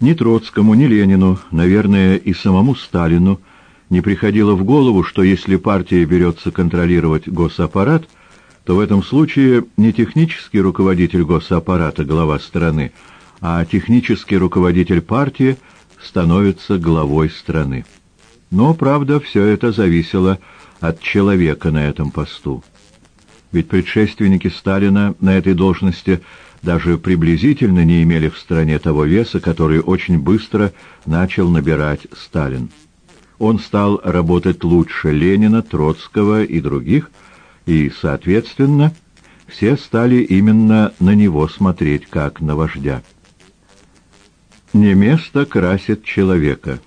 Ни Троцкому, ни Ленину, наверное, и самому Сталину не приходило в голову, что если партия берется контролировать госаппарат, то в этом случае не технический руководитель госаппарата, глава страны, а технический руководитель партии становится главой страны. Но, правда, все это зависело от человека на этом посту. Ведь предшественники Сталина на этой должности даже приблизительно не имели в стране того веса, который очень быстро начал набирать Сталин. Он стал работать лучше Ленина, Троцкого и других, и, соответственно, все стали именно на него смотреть, как на вождя. Не место красит человека.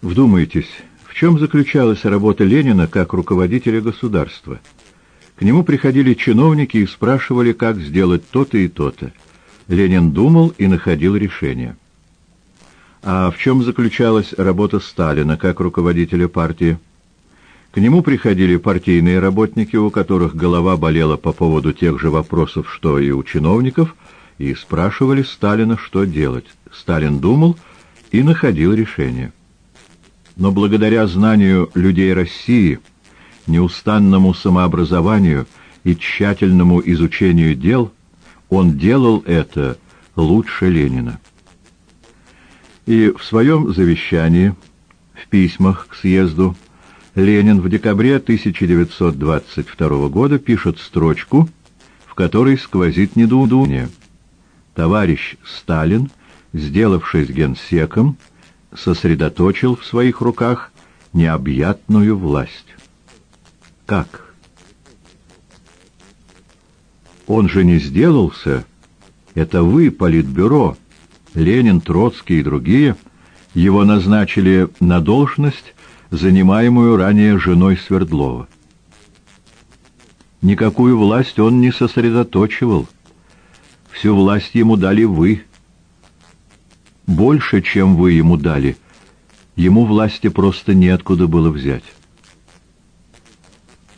Вдумайтесь, в чем заключалась работа Ленина как руководителя государства? К нему приходили чиновники и спрашивали, как сделать то-то и то-то. Ленин думал и находил решение. А в чем заключалась работа Сталина как руководителя партии? К нему приходили партийные работники, у которых голова болела по поводу тех же вопросов, что и у чиновников, и спрашивали Сталина, что делать. Сталин думал и находил решение. Но благодаря знанию людей России, неустанному самообразованию и тщательному изучению дел, он делал это лучше Ленина. И в своем завещании, в письмах к съезду, Ленин в декабре 1922 года пишет строчку, в которой сквозит недоудумение. Товарищ Сталин, сделавшись генсеком, сосредоточил в своих руках необъятную власть. Как? Он же не сделался. Это вы, Политбюро, Ленин, Троцкий и другие, его назначили на должность, занимаемую ранее женой Свердлова. Никакую власть он не сосредоточивал. Всю власть ему дали вы, больше, чем вы ему дали. Ему власти просто неоткуда было взять.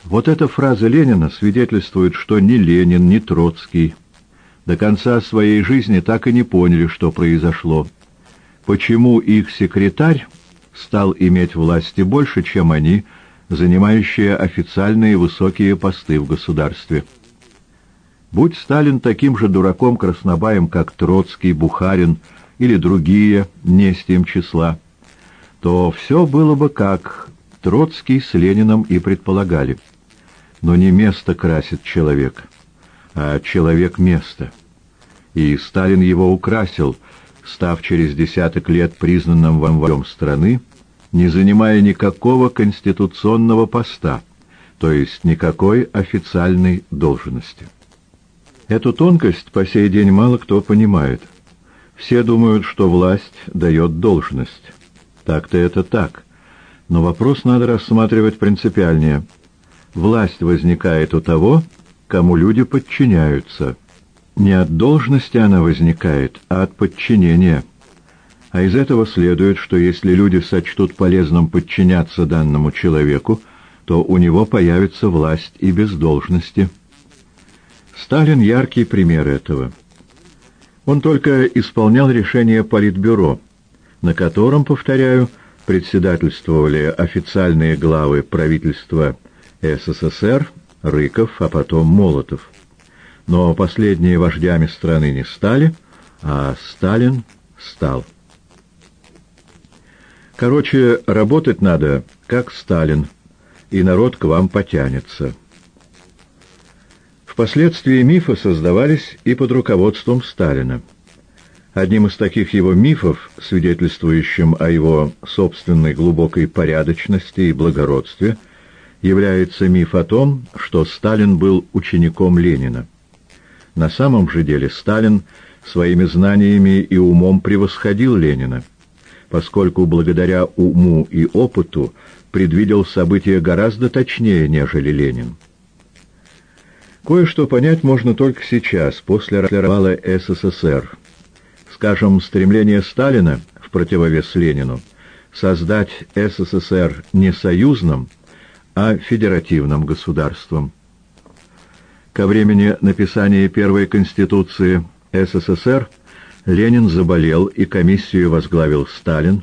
Вот эта фраза Ленина свидетельствует, что ни Ленин, ни Троцкий до конца своей жизни так и не поняли, что произошло. Почему их секретарь стал иметь власти больше, чем они, занимающие официальные высокие посты в государстве. Будь Сталин таким же дураком-краснобаем, как Троцкий, Бухарин или другие, не с тем числа, то все было бы как Троцкий с Лениным и предполагали. Но не место красит человек, а человек место. И Сталин его украсил, став через десяток лет признанным вамварем страны, не занимая никакого конституционного поста, то есть никакой официальной должности. Эту тонкость по сей день мало кто понимает – все думают, что власть дает должность. Так-то это так. Но вопрос надо рассматривать принципиальнее. Власть возникает у того, кому люди подчиняются. Не от должности она возникает, а от подчинения. А из этого следует, что если люди сочтут полезным подчиняться данному человеку, то у него появится власть и без должности. Сталин — яркий пример этого. Он только исполнял решение Политбюро, на котором, повторяю, председательствовали официальные главы правительства СССР, Рыков, а потом Молотов. Но последние вождями страны не стали, а Сталин стал. Короче, работать надо, как Сталин, и народ к вам потянется. Впоследствии мифы создавались и под руководством Сталина. Одним из таких его мифов, свидетельствующим о его собственной глубокой порядочности и благородстве, является миф о том, что Сталин был учеником Ленина. На самом же деле Сталин своими знаниями и умом превосходил Ленина, поскольку благодаря уму и опыту предвидел события гораздо точнее, нежели Ленин. Кое-что понять можно только сейчас, после развала СССР. Скажем, стремление Сталина, в противовес Ленину, создать СССР не союзным, а федеративным государством. Ко времени написания первой Конституции СССР Ленин заболел, и комиссию возглавил Сталин,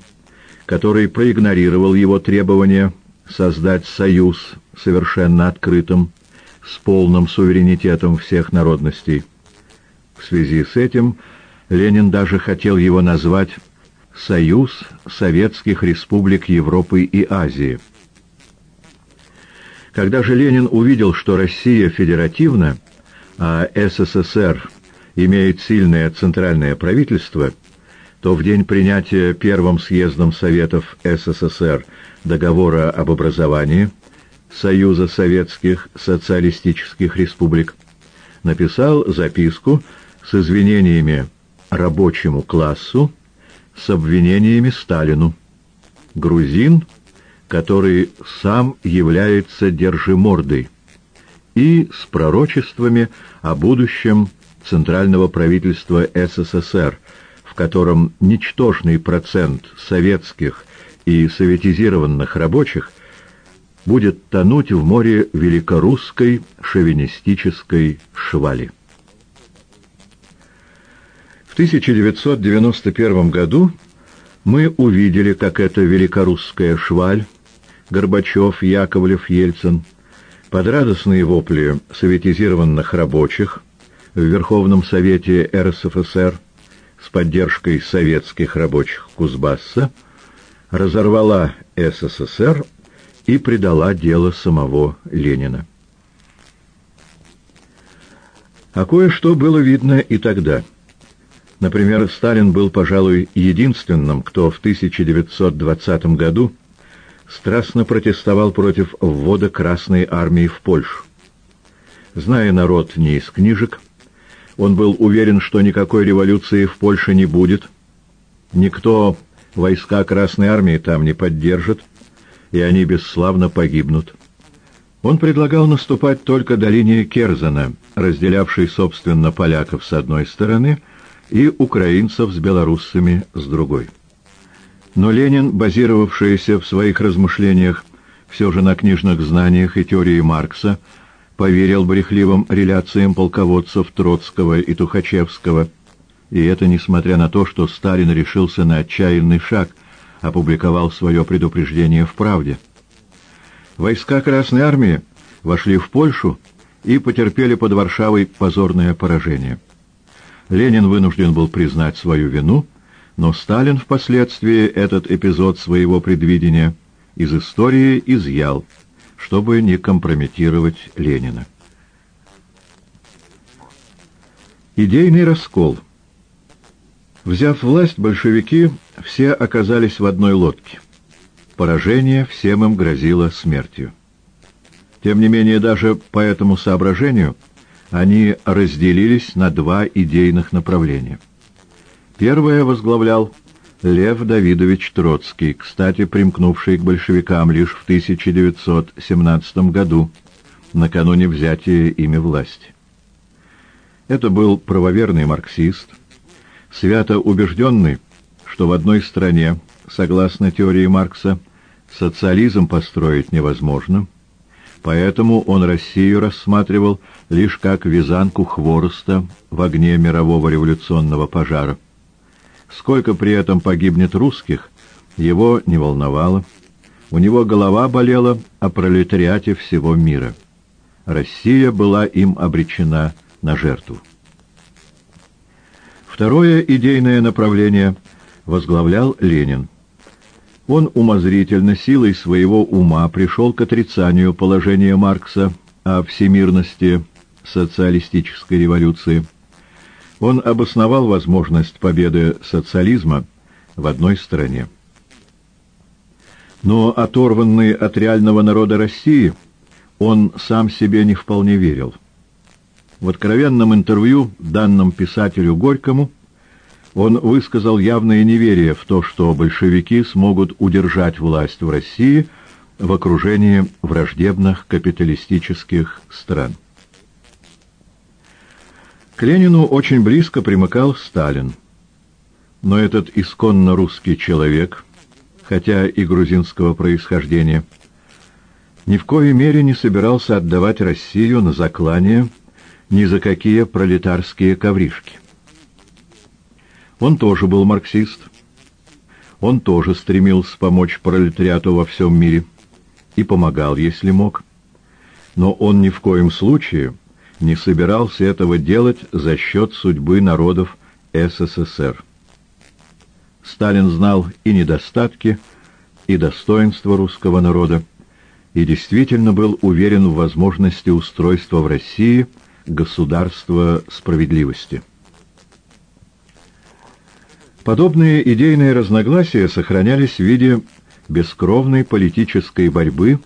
который проигнорировал его требования создать союз совершенно открытым, с полным суверенитетом всех народностей. В связи с этим Ленин даже хотел его назвать «Союз Советских Республик Европы и Азии». Когда же Ленин увидел, что Россия федеративна, а СССР имеет сильное центральное правительство, то в день принятия Первым съездом Советов СССР договора об образовании Союза Советских Социалистических Республик написал записку с извинениями рабочему классу, с обвинениями Сталину. Грузин, который сам является держимордой, и с пророчествами о будущем Центрального правительства СССР, в котором ничтожный процент советских и советизированных рабочих будет тонуть в море великорусской шовинистической швали. В 1991 году мы увидели, как эта великорусская шваль, Горбачев, Яковлев, Ельцин, под радостные вопли советизированных рабочих в Верховном Совете РСФСР с поддержкой советских рабочих Кузбасса разорвала СССР и предала дело самого Ленина. А кое-что было видно и тогда. Например, Сталин был, пожалуй, единственным, кто в 1920 году страстно протестовал против ввода Красной Армии в Польшу. Зная народ не из книжек, он был уверен, что никакой революции в Польше не будет, никто войска Красной Армии там не поддержит, и они бесславно погибнут. Он предлагал наступать только до линии Керзена, разделявшей, собственно, поляков с одной стороны и украинцев с белоруссами с другой. Но Ленин, базировавшийся в своих размышлениях все же на книжных знаниях и теории Маркса, поверил брехливым реляциям полководцев Троцкого и Тухачевского, и это несмотря на то, что Сталин решился на отчаянный шаг – опубликовал свое предупреждение в «Правде». Войска Красной Армии вошли в Польшу и потерпели под Варшавой позорное поражение. Ленин вынужден был признать свою вину, но Сталин впоследствии этот эпизод своего предвидения из истории изъял, чтобы не компрометировать Ленина. Идейный раскол – Взяв власть, большевики все оказались в одной лодке. Поражение всем им грозило смертью. Тем не менее, даже по этому соображению они разделились на два идейных направления. Первое возглавлял Лев Давидович Троцкий, кстати, примкнувший к большевикам лишь в 1917 году, накануне взятия ими власти. Это был правоверный марксист, свято убежденный, что в одной стране, согласно теории Маркса, социализм построить невозможно, поэтому он Россию рассматривал лишь как вязанку хвороста в огне мирового революционного пожара. Сколько при этом погибнет русских, его не волновало. У него голова болела о пролетариате всего мира. Россия была им обречена на жертву. Второе идейное направление возглавлял Ленин. Он умозрительно, силой своего ума пришел к отрицанию положения Маркса о всемирности социалистической революции. Он обосновал возможность победы социализма в одной стране. Но оторванный от реального народа России, он сам себе не вполне верил. В откровенном интервью, данном писателю Горькому, он высказал явное неверие в то, что большевики смогут удержать власть в России в окружении враждебных капиталистических стран. К Ленину очень близко примыкал Сталин. Но этот исконно русский человек, хотя и грузинского происхождения, ни в коей мере не собирался отдавать Россию на заклание ни за какие пролетарские ковришки. Он тоже был марксист. Он тоже стремился помочь пролетариату во всем мире и помогал, если мог. Но он ни в коем случае не собирался этого делать за счет судьбы народов СССР. Сталин знал и недостатки, и достоинства русского народа, и действительно был уверен в возможности устройства в России государства справедливости. Подобные идейные разногласия сохранялись в виде бескровной политической борьбы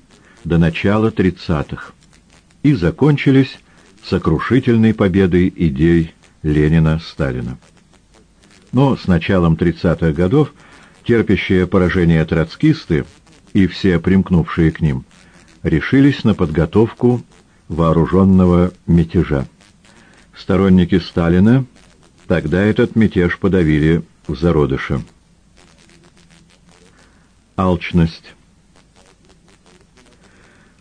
до начала 30-х и закончились сокрушительной победой идей Ленина-Сталина. Но с началом 30-х годов терпящие поражение троцкисты и все примкнувшие к ним решились на подготовку вооруженного мятежа. Сторонники Сталина тогда этот мятеж подавили в зародыше. Алчность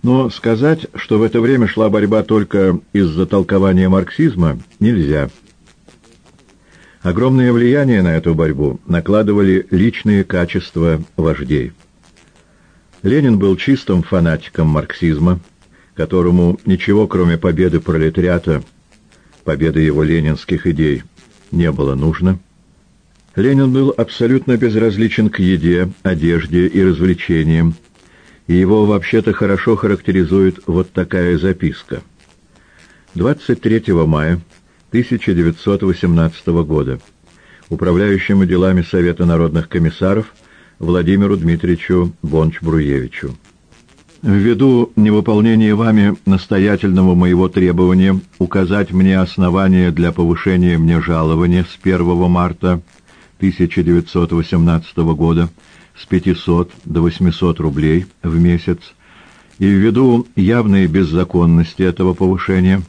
но сказать, что в это время шла борьба только из-за толкования марксизма, нельзя. Огромное влияние на эту борьбу накладывали личные качества вождей. Ленин был чистым фанатиком марксизма, которому ничего, кроме победы пролетариата, победы его ленинских идей, не было нужно. Ленин был абсолютно безразличен к еде, одежде и развлечениям, и его вообще-то хорошо характеризует вот такая записка. 23 мая 1918 года управляющему делами Совета народных комиссаров Владимиру Дмитриевичу Бонч-Бруевичу. Ввиду невыполнения вами настоятельного моего требования указать мне основания для повышения мне жалования с 1 марта 1918 года с 500 до 800 рублей в месяц, и ввиду явной беззаконности этого повышения,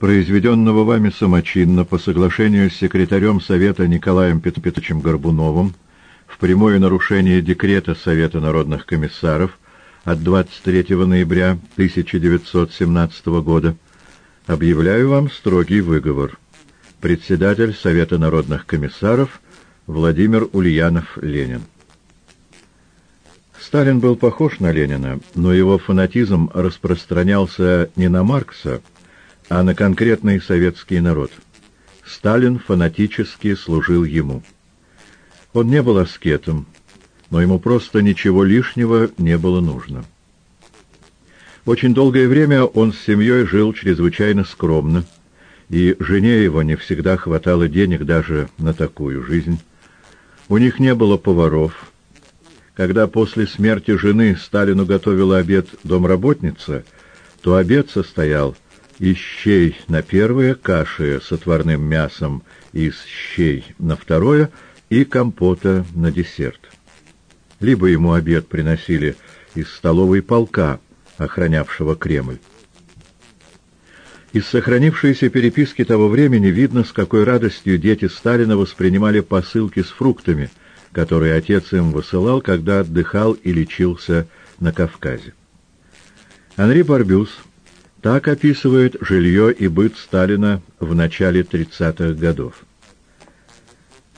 произведенного вами самочинно по соглашению с секретарем Совета Николаем Петровичем Горбуновым, в прямое нарушение декрета Совета народных комиссаров от 23 ноября 1917 года, объявляю вам строгий выговор. Председатель Совета народных комиссаров Владимир Ульянов-Ленин. Сталин был похож на Ленина, но его фанатизм распространялся не на Маркса, а на конкретный советский народ. Сталин фанатически служил ему. Он не был аскетом, но ему просто ничего лишнего не было нужно. Очень долгое время он с семьей жил чрезвычайно скромно, и жене его не всегда хватало денег даже на такую жизнь. У них не было поваров, когда после смерти жены Сталину готовила обед домработница, то обед состоял из щей на первое, каши с отварным мясом из щей на второе и компота на десерт. Либо ему обед приносили из столовой полка, охранявшего Кремль. Из сохранившейся переписки того времени видно, с какой радостью дети Сталина воспринимали посылки с фруктами – который отец им высылал, когда отдыхал и лечился на Кавказе. Анри Барбюс так описывает жилье и быт Сталина в начале 30-х годов.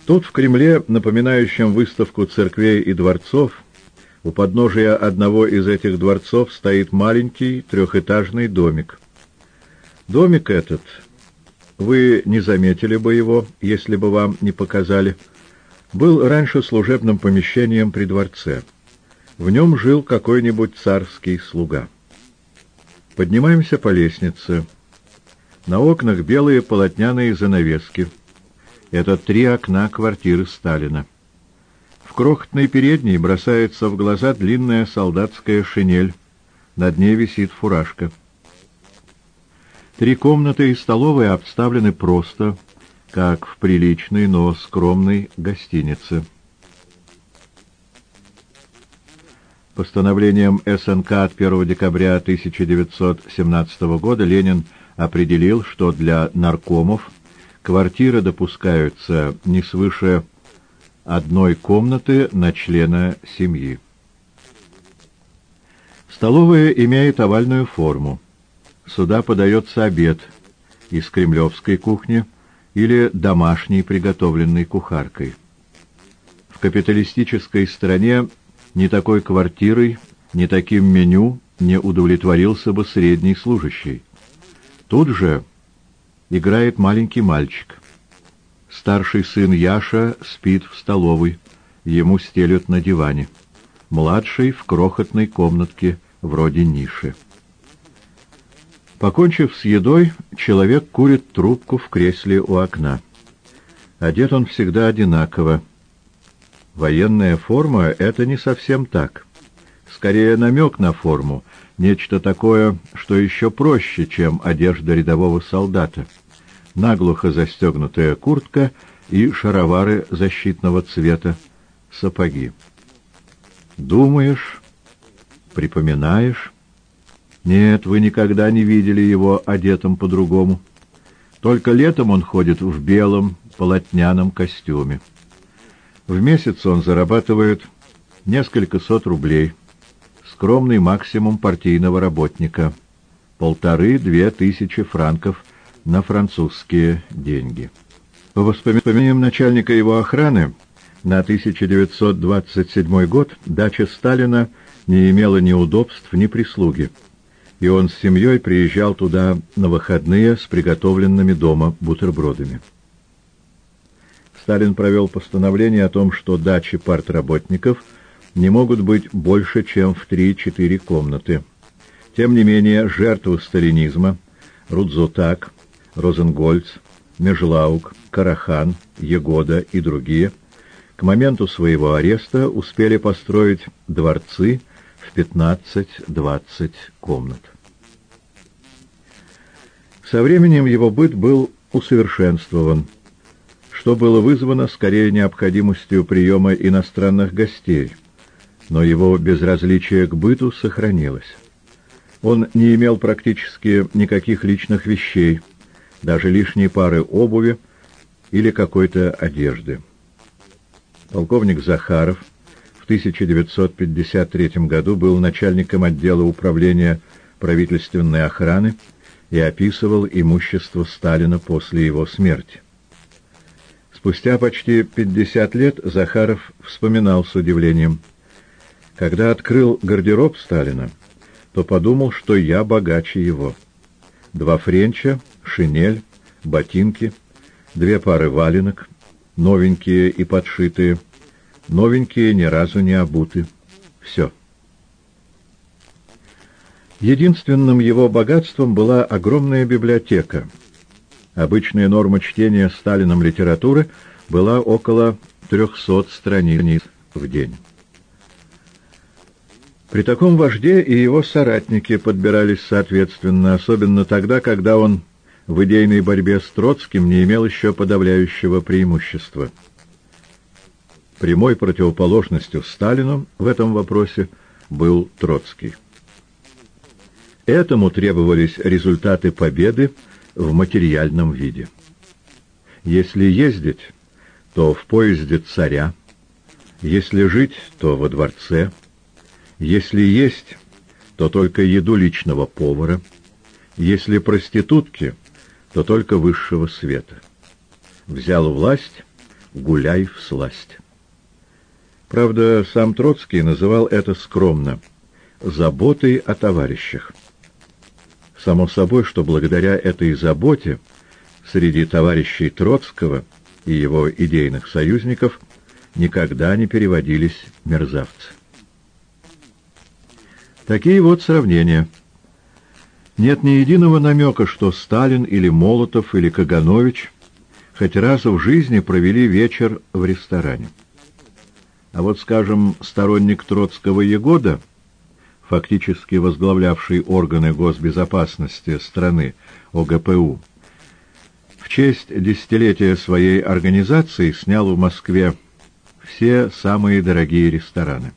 Тут в Кремле, напоминающем выставку церквей и дворцов, у подножия одного из этих дворцов стоит маленький трехэтажный домик. Домик этот, вы не заметили бы его, если бы вам не показали, — был раньше служебным помещением при дворце. В нем жил какой-нибудь царский слуга. Поднимаемся по лестнице. На окнах белые полотняные занавески. Это три окна квартиры Сталина. В крохотной передней бросается в глаза длинная солдатская шинель. Над ней висит фуражка. Три комнаты и столовая обставлены просто, как в приличной, но скромной гостинице. Постановлением СНК от 1 декабря 1917 года Ленин определил, что для наркомов квартиры допускаются не свыше одной комнаты на члена семьи. Столовая имеет овальную форму. Сюда подается обед из кремлевской кухни – или домашней, приготовленной кухаркой. В капиталистической стране ни такой квартирой, ни таким меню не удовлетворился бы средний служащий. Тут же играет маленький мальчик. Старший сын Яша спит в столовой, ему стелют на диване. Младший в крохотной комнатке, вроде ниши. Покончив с едой, человек курит трубку в кресле у окна. Одет он всегда одинаково. Военная форма — это не совсем так. Скорее намек на форму, нечто такое, что еще проще, чем одежда рядового солдата. Наглухо застегнутая куртка и шаровары защитного цвета, сапоги. Думаешь, припоминаешь? Нет, вы никогда не видели его одетым по-другому. Только летом он ходит в белом полотняном костюме. В месяц он зарабатывает несколько сот рублей. Скромный максимум партийного работника. Полторы-две тысячи франков на французские деньги. По воспоминаниям начальника его охраны, на 1927 год дача Сталина не имела ни удобств, ни прислуги и он с семьей приезжал туда на выходные с приготовленными дома бутербродами. Сталин провел постановление о том, что дачи партработников не могут быть больше, чем в 3-4 комнаты. Тем не менее, жертвы сталинизма Рудзутак, Розенгольц, Межлаук, Карахан, Егода и другие к моменту своего ареста успели построить дворцы, в 15-20 комнат. Со временем его быт был усовершенствован, что было вызвано скорее необходимостью приема иностранных гостей, но его безразличие к быту сохранилось. Он не имел практически никаких личных вещей, даже лишней пары обуви или какой-то одежды. Полковник Захаров 1953 году был начальником отдела управления правительственной охраны и описывал имущество Сталина после его смерти. Спустя почти 50 лет Захаров вспоминал с удивлением. Когда открыл гардероб Сталина, то подумал, что я богаче его. Два френча, шинель, ботинки, две пары валенок, новенькие и подшитые – Новенькие ни разу не обуты. Все. Единственным его богатством была огромная библиотека. Обычная норма чтения Сталином литературы была около 300 страниц в день. При таком вожде и его соратники подбирались соответственно, особенно тогда, когда он в идейной борьбе с Троцким не имел еще подавляющего преимущества. Прямой противоположностью Сталину в этом вопросе был Троцкий. Этому требовались результаты победы в материальном виде. Если ездить, то в поезде царя, если жить, то во дворце, если есть, то только еду личного повара, если проститутки, то только высшего света. Взял власть, гуляй в сласть. Правда, сам Троцкий называл это скромно «заботой о товарищах». Само собой, что благодаря этой заботе среди товарищей Троцкого и его идейных союзников никогда не переводились мерзавцы. Такие вот сравнения. Нет ни единого намека, что Сталин или Молотов или Каганович хоть раз в жизни провели вечер в ресторане. А вот, скажем, сторонник Троцкого Егода, фактически возглавлявший органы госбезопасности страны ОГПУ, в честь десятилетия своей организации снял в Москве все самые дорогие рестораны.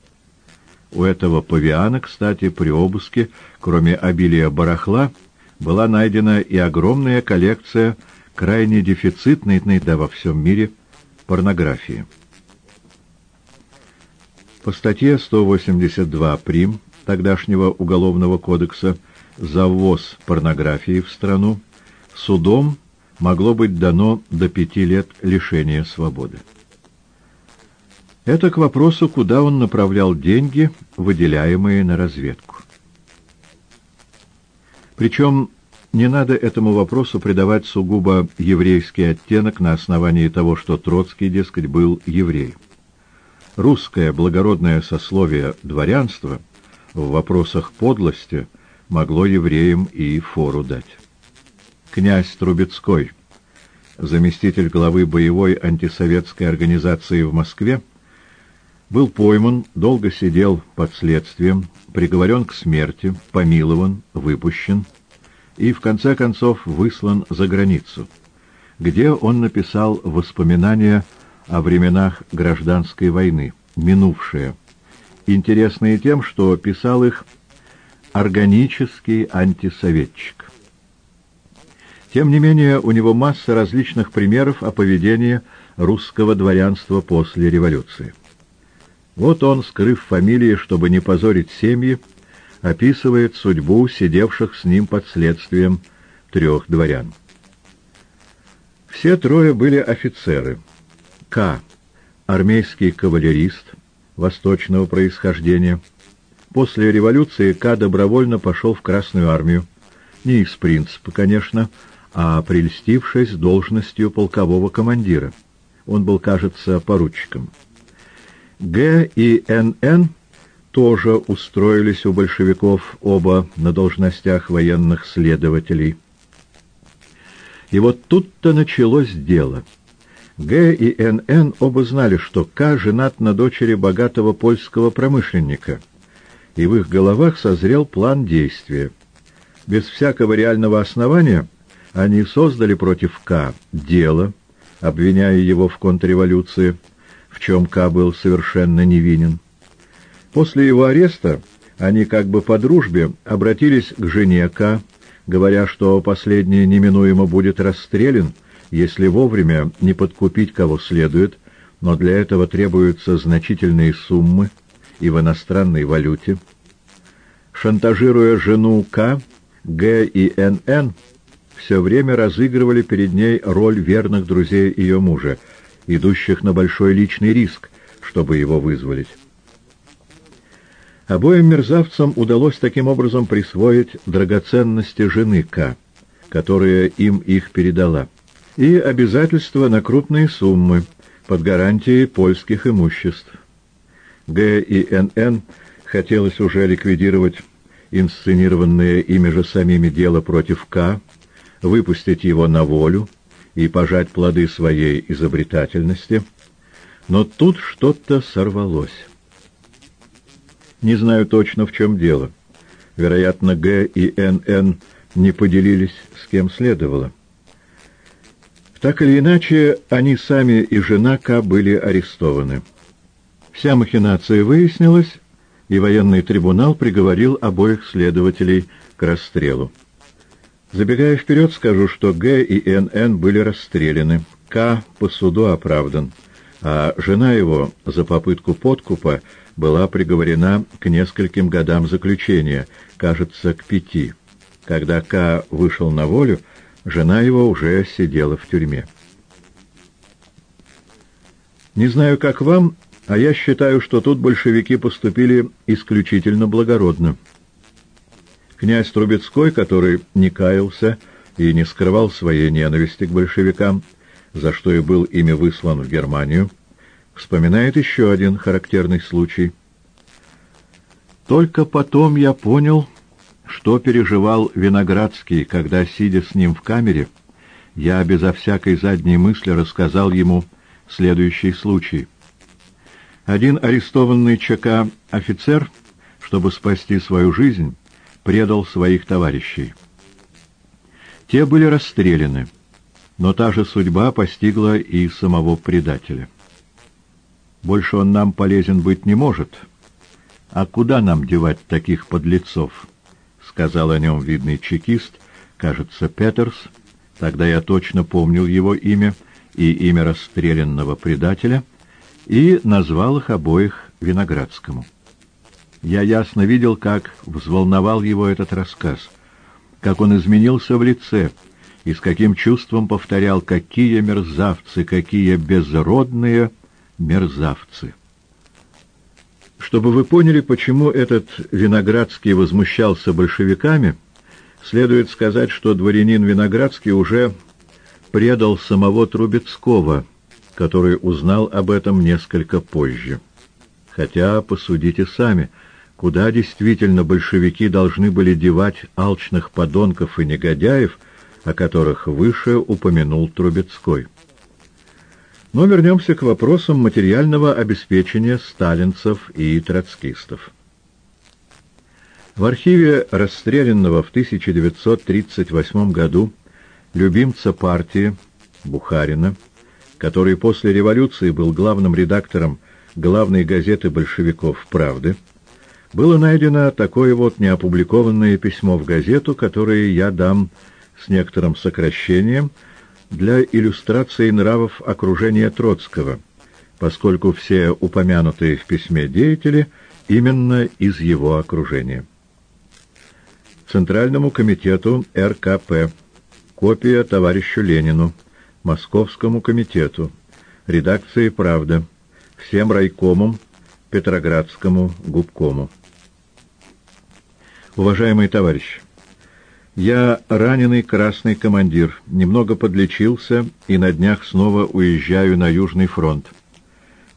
У этого павиана, кстати, при обыске, кроме обилия барахла, была найдена и огромная коллекция крайне дефицитной да во всем мире порнографии. По статье 182 прим. Тогдашнего Уголовного кодекса за ввоз порнографии в страну судом могло быть дано до пяти лет лишения свободы. Это к вопросу, куда он направлял деньги, выделяемые на разведку. Причем не надо этому вопросу придавать сугубо еврейский оттенок на основании того, что Троцкий, дескать, был еврей. Русское благородное сословие дворянства в вопросах подлости могло евреям и фору дать. Князь Трубецкой, заместитель главы боевой антисоветской организации в Москве, был пойман, долго сидел под следствием, приговорен к смерти, помилован, выпущен и, в конце концов, выслан за границу, где он написал воспоминания о временах гражданской войны, минувшие, интересные тем, что писал их органический антисоветчик. Тем не менее, у него масса различных примеров о поведении русского дворянства после революции. Вот он, скрыв фамилии, чтобы не позорить семьи, описывает судьбу сидевших с ним под следствием трех дворян. Все трое были офицеры. К. Армейский кавалерист восточного происхождения. После революции К. добровольно пошел в Красную армию. Не из принципа, конечно, а прельстившись должностью полкового командира. Он был, кажется, поручиком. Г и НН тоже устроились у большевиков оба на должностях военных следователей. И вот тут-то началось дело. Г и НН оба знали, что К женат на дочери богатого польского промышленника, и в их головах созрел план действия. Без всякого реального основания они создали против К дело, обвиняя его в контрреволюции, в чем К был совершенно невинен. После его ареста они как бы по дружбе обратились к жене К, говоря, что последний неминуемо будет расстрелян, если вовремя не подкупить кого следует, но для этого требуются значительные суммы и в иностранной валюте. Шантажируя жену К, Г и НН все время разыгрывали перед ней роль верных друзей ее мужа, идущих на большой личный риск, чтобы его вызволить. Обоим мерзавцам удалось таким образом присвоить драгоценности жены К, которая им их передала, и обязательства на крупные суммы под гарантией польских имуществ. Г и НН хотелось уже ликвидировать инсценированное ими же самими дело против К, выпустить его на волю и пожать плоды своей изобретательности, но тут что-то сорвалось. Не знаю точно, в чем дело. Вероятно, Г и НН не поделились с кем следовало. Так или иначе, они сами и жена К были арестованы. Вся махинация выяснилась, и военный трибунал приговорил обоих следователей к расстрелу. Забегая вперед, скажу, что Г и НН были расстреляны, К по суду оправдан, а жена его за попытку подкупа была приговорена к нескольким годам заключения, кажется, к пяти. Когда К вышел на волю, жена его уже сидела в тюрьме. Не знаю, как вам, а я считаю, что тут большевики поступили исключительно благородно. Князь Трубецкой, который не каялся и не скрывал своей ненависти к большевикам, за что и был ими выслан в Германию, вспоминает еще один характерный случай. Только потом я понял, что переживал Виноградский, когда, сидя с ним в камере, я безо всякой задней мысли рассказал ему следующий случай. Один арестованный ЧК офицер, чтобы спасти свою жизнь, предал своих товарищей. Те были расстреляны, но та же судьба постигла и самого предателя. Больше он нам полезен быть не может. А куда нам девать таких подлецов? Сказал о нем видный чекист, кажется, Петерс. Тогда я точно помнил его имя и имя расстрелянного предателя и назвал их обоих Виноградскому. Я ясно видел, как взволновал его этот рассказ, как он изменился в лице и с каким чувством повторял «какие мерзавцы, какие безродные мерзавцы». Чтобы вы поняли, почему этот Виноградский возмущался большевиками, следует сказать, что дворянин Виноградский уже предал самого Трубецкого, который узнал об этом несколько позже. Хотя, посудите сами, куда действительно большевики должны были девать алчных подонков и негодяев, о которых выше упомянул Трубецкой. Но вернемся к вопросам материального обеспечения сталинцев и троцкистов. В архиве расстрелянного в 1938 году любимца партии Бухарина, который после революции был главным редактором главной газеты большевиков «Правды», было найдено такое вот неопубликованное письмо в газету, которое я дам с некоторым сокращением – для иллюстрации нравов окружения Троцкого, поскольку все упомянутые в письме деятели именно из его окружения. Центральному комитету РКП. Копия товарищу Ленину. Московскому комитету. Редакции «Правда». Всем райкомам. Петроградскому губкому. Уважаемые товарищи! Я раненый красный командир, немного подлечился и на днях снова уезжаю на Южный фронт.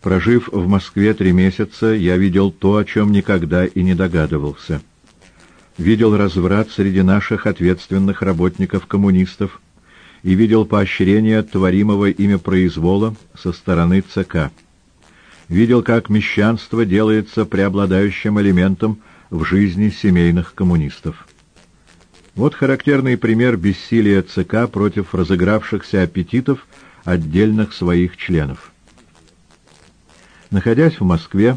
Прожив в Москве три месяца, я видел то, о чем никогда и не догадывался. Видел разврат среди наших ответственных работников-коммунистов и видел поощрение творимого ими произвола со стороны ЦК. Видел, как мещанство делается преобладающим элементом в жизни семейных коммунистов. Вот характерный пример бессилия ЦК против разыгравшихся аппетитов отдельных своих членов. Находясь в Москве,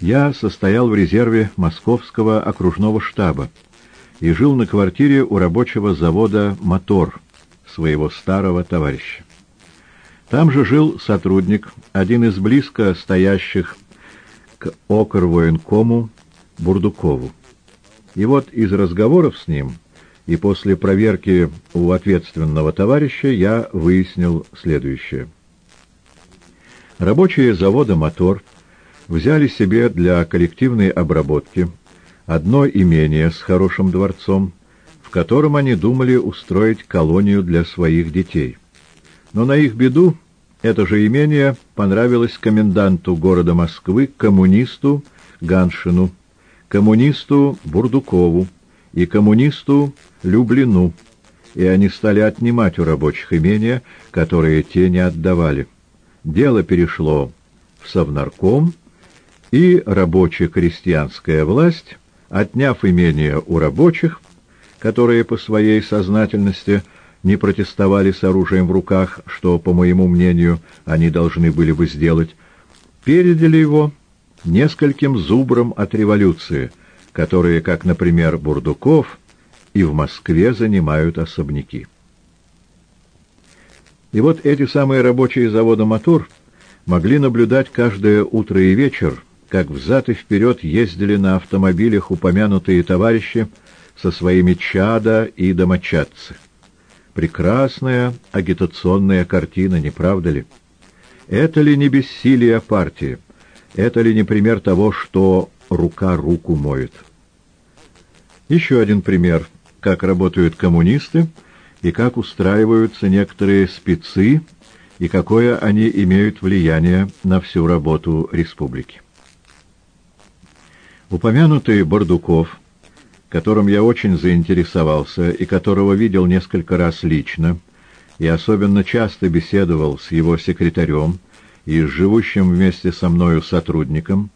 я состоял в резерве Московского окружного штаба и жил на квартире у рабочего завода «Мотор» своего старого товарища. Там же жил сотрудник, один из близко стоящих к окрвоенкому Бурдукову. И вот из разговоров с ним и после проверки у ответственного товарища я выяснил следующее. Рабочие завода «Мотор» взяли себе для коллективной обработки одно имение с хорошим дворцом, в котором они думали устроить колонию для своих детей. Но на их беду это же имение понравилось коменданту города Москвы, коммунисту Ганшину, коммунисту Бурдукову и коммунисту Люблину, и они стали отнимать у рабочих имения, которые те не отдавали. Дело перешло в Совнарком, и рабоче-крестьянская власть, отняв имение у рабочих, которые по своей сознательности не протестовали с оружием в руках, что, по моему мнению, они должны были бы сделать, передали его нескольким зубрам от революции, которые, как, например, Бурдуков, и в Москве занимают особняки. И вот эти самые рабочие завода «Мотор» могли наблюдать каждое утро и вечер, как взад и вперед ездили на автомобилях упомянутые товарищи со своими чада и домочадцы. Прекрасная агитационная картина, не правда ли? Это ли не бессилие партии? Это ли не пример того, что рука руку моет? Еще один пример — как работают коммунисты и как устраиваются некоторые спецы и какое они имеют влияние на всю работу республики. Упомянутый Бордуков, которым я очень заинтересовался и которого видел несколько раз лично, и особенно часто беседовал с его секретарем и с живущим вместе со мною сотрудником,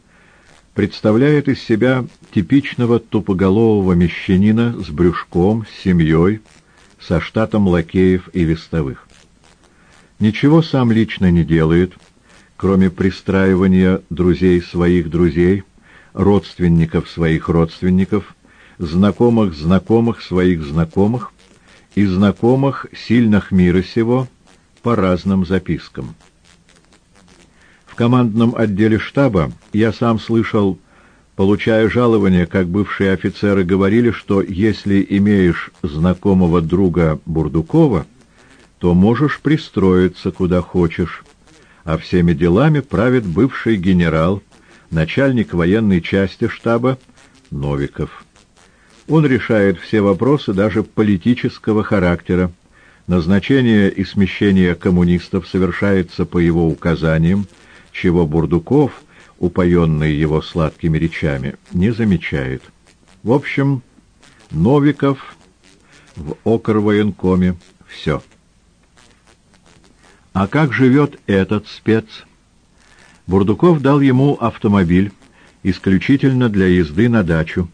представляет из себя типичного тупоголового мещанина с брюшком, с семьей, со штатом лакеев и вестовых. Ничего сам лично не делает, кроме пристраивания друзей своих друзей, родственников своих родственников, знакомых знакомых своих знакомых и знакомых сильных мира сего по разным запискам. Командном отделе штаба я сам слышал Получая жалование, как бывшие офицеры говорили, что если имеешь знакомого друга Бурдукова, то можешь пристроиться куда хочешь, а всеми делами правит бывший генерал, начальник военной части штаба Новиков. Он решает все вопросы даже политического характера. Назначение и смещение коммунистов совершается по его указаниям, чего Бурдуков, упоенный его сладкими речами, не замечает. В общем, Новиков в окрвоенкоме все. А как живет этот спец? Бурдуков дал ему автомобиль исключительно для езды на дачу,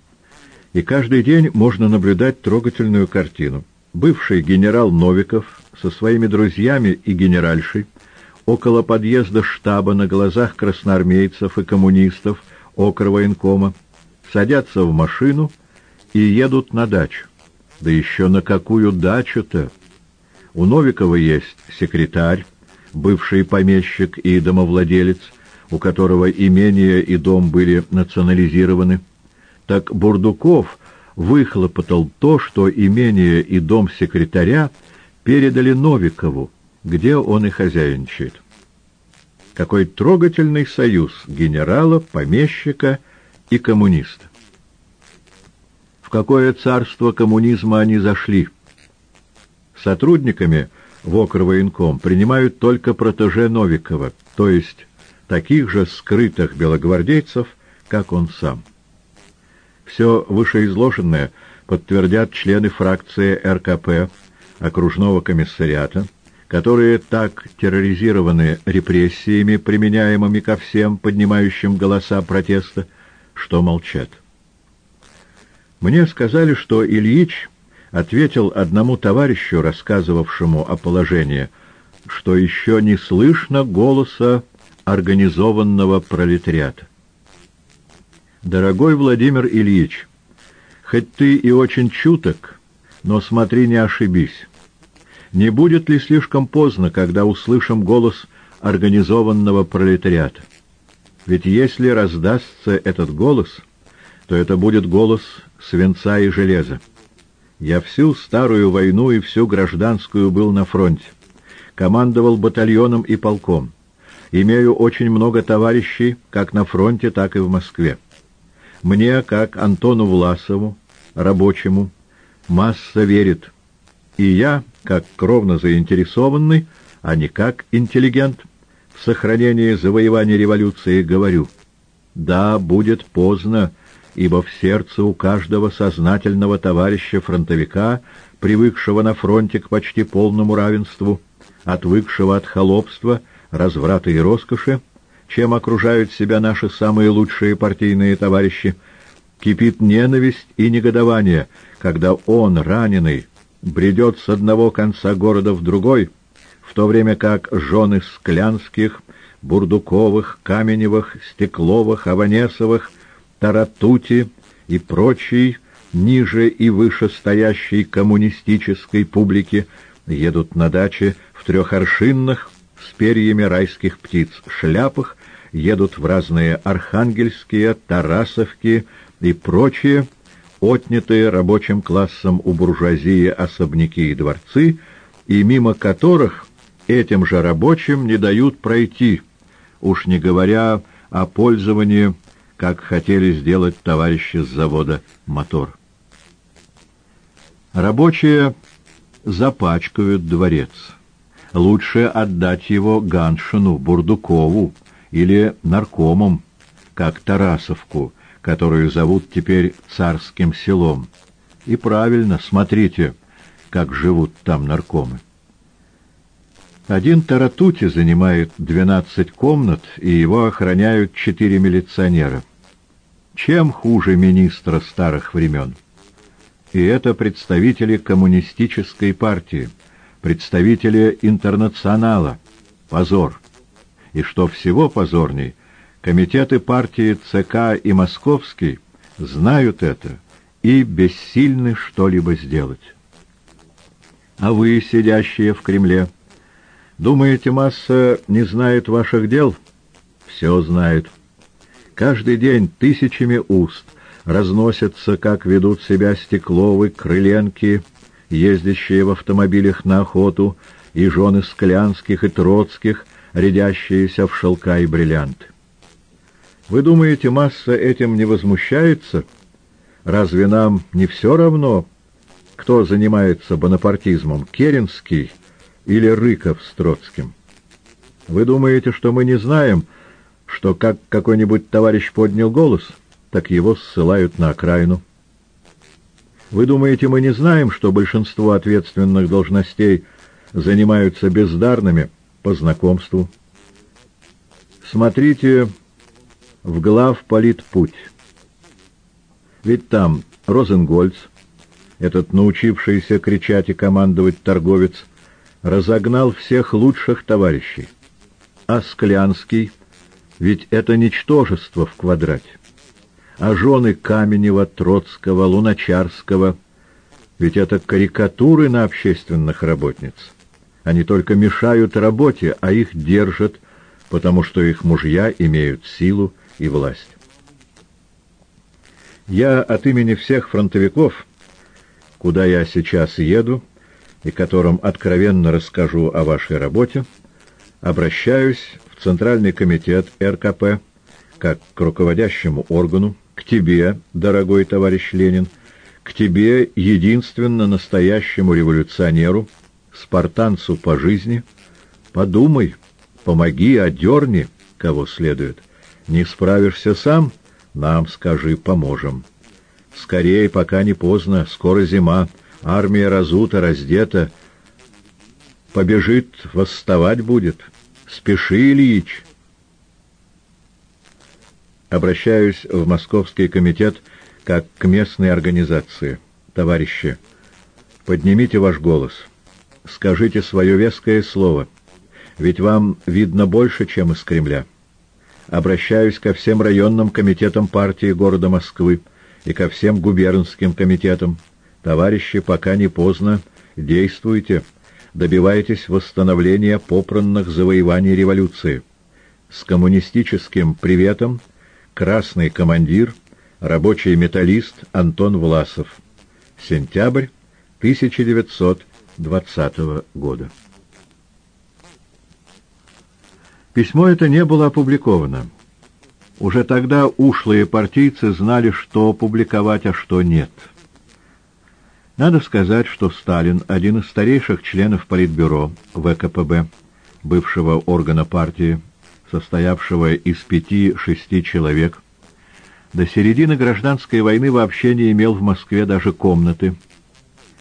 и каждый день можно наблюдать трогательную картину. Бывший генерал Новиков со своими друзьями и генеральшей около подъезда штаба на глазах красноармейцев и коммунистов окрова инкома садятся в машину и едут на дачу. Да еще на какую дачу-то? У Новикова есть секретарь, бывший помещик и домовладелец, у которого имение и дом были национализированы, так Бурдуков выхлопотал то, что имение и дом секретаря передали Новикову, где он и хозяйничает. Какой трогательный союз генерала, помещика и коммуниста. В какое царство коммунизма они зашли? Сотрудниками – в окрвоенком принимают только протеже Новикова, то есть таких же скрытых белогвардейцев, как он сам. Все вышеизложенное подтвердят члены фракции РКП, окружного комиссариата, которые так терроризированы репрессиями, применяемыми ко всем, поднимающим голоса протеста, что молчат. Мне сказали, что Ильич ответил одному товарищу, рассказывавшему о положении, что еще не слышно голоса организованного пролетариата. «Дорогой Владимир Ильич, хоть ты и очень чуток, но смотри, не ошибись. Не будет ли слишком поздно, когда услышим голос организованного пролетариата? Ведь если раздастся этот голос, то это будет голос свинца и железа. Я всю старую войну и всю гражданскую был на фронте. Командовал батальоном и полком. Имею очень много товарищей, как на фронте, так и в Москве. Мне, как Антону Власову, рабочему, масса верит. И я, как кровно заинтересованный, а не как интеллигент, в сохранении завоевания революции говорю. Да, будет поздно, ибо в сердце у каждого сознательного товарища-фронтовика, привыкшего на фронте к почти полному равенству, отвыкшего от холопства, разврата и роскоши, чем окружают себя наши самые лучшие партийные товарищи, кипит ненависть и негодование, когда он, раненый, бредет с одного конца города в другой, в то время как жены Склянских, Бурдуковых, Каменевых, Стекловых, Аванесовых — Таратути и прочей ниже и выше стоящей коммунистической публики едут на даче в трехоршинных с перьями райских птиц шляпах, едут в разные архангельские, тарасовки и прочие, отнятые рабочим классом у буржуазии особняки и дворцы, и мимо которых этим же рабочим не дают пройти, уж не говоря о пользовании как хотели сделать товарищи с завода «Мотор». Рабочие запачкают дворец. Лучше отдать его Ганшину, Бурдукову или наркомам, как Тарасовку, которую зовут теперь царским селом. И правильно, смотрите, как живут там наркомы. Один Таратути занимает двенадцать комнат, и его охраняют четыре милиционера. Чем хуже министра старых времен? И это представители коммунистической партии, представители интернационала. Позор. И что всего позорней, комитеты партии ЦК и Московский знают это и бессильны что-либо сделать. А вы, сидящие в Кремле, думаете, масса не знает ваших дел? Все знает Каждый день тысячами уст разносятся, как ведут себя Стекловы, Крыленки, ездящие в автомобилях на охоту, и жены Склянских и Троцких, рядящиеся в шелка и бриллианты. Вы думаете, масса этим не возмущается? Разве нам не все равно, кто занимается бонапартизмом, Керенский или Рыков с Троцким? Вы думаете, что мы не знаем, что как какой-нибудь товарищ поднял голос, так его ссылают на окраину? Вы думаете, мы не знаем, что большинство ответственных должностей занимаются бездарными по знакомству? Смотрите в глав политпуть. Ведь там Розенгольц, этот научившийся кричать и командовать торговец, разогнал всех лучших товарищей. А Склянский, ведь это ничтожество в квадрате а жены Каменева, Троцкого, Луначарского. Ведь это карикатуры на общественных работниц. Они только мешают работе, а их держат, потому что их мужья имеют силу и власть. Я от имени всех фронтовиков, куда я сейчас еду, и которым откровенно расскажу о вашей работе, обращаюсь в Центральный комитет РКП как к руководящему органу, к тебе, дорогой товарищ Ленин, к тебе, единственно настоящему революционеру, спартанцу по жизни, подумай, помоги, одерни, кого следует. Не справишься сам, нам скажи, поможем. Скорей, пока не поздно, скоро зима, армия разута, раздета, побежит, восставать будет. Спеши, Ильич, Обращаюсь в Московский комитет как к местной организации. Товарищи, поднимите ваш голос. Скажите свое веское слово, ведь вам видно больше, чем из Кремля. Обращаюсь ко всем районным комитетам партии города Москвы и ко всем губернским комитетам. Товарищи, пока не поздно, действуйте, добивайтесь восстановления попранных завоеваний революции. С коммунистическим приветом Красный командир, рабочий металлист Антон Власов. Сентябрь 1920 года. Письмо это не было опубликовано. Уже тогда ушлые партийцы знали, что публиковать, а что нет. Надо сказать, что Сталин, один из старейших членов Политбюро ВКПБ, бывшего органа партии, состоявшего из пяти-шести человек, до середины гражданской войны вообще не имел в Москве даже комнаты.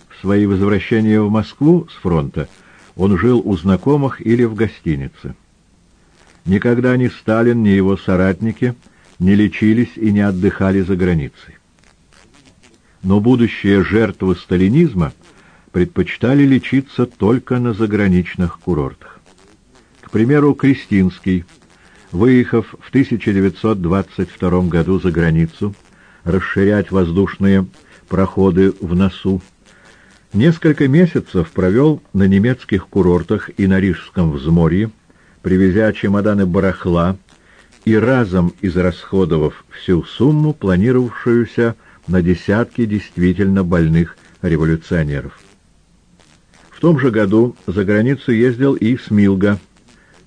В свои возвращения в Москву с фронта он жил у знакомых или в гостинице. Никогда ни Сталин, ни его соратники не лечились и не отдыхали за границей. Но будущие жертвы сталинизма предпочитали лечиться только на заграничных курортах. К примеру, Кристинский – выехав в 1922 году за границу, расширять воздушные проходы в носу, несколько месяцев провел на немецких курортах и на Рижском взморье, привезя чемоданы барахла и разом израсходовав всю сумму, планировавшуюся на десятки действительно больных революционеров. В том же году за границу ездил и Смилга –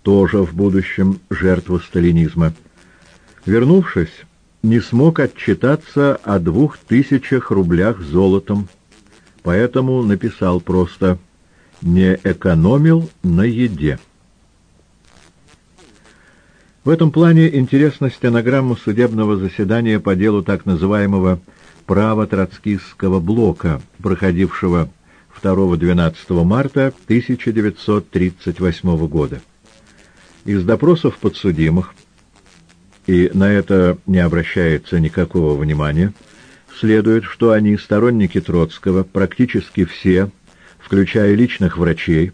тоже в будущем жертва сталинизма. Вернувшись, не смог отчитаться о двух тысячах рублях золотом, поэтому написал просто «не экономил на еде». В этом плане интересна стенограмма судебного заседания по делу так называемого «права троцкистского блока», проходившего 2-12 марта 1938 года. Из допросов подсудимых, и на это не обращается никакого внимания, следует, что они, сторонники Троцкого, практически все, включая личных врачей,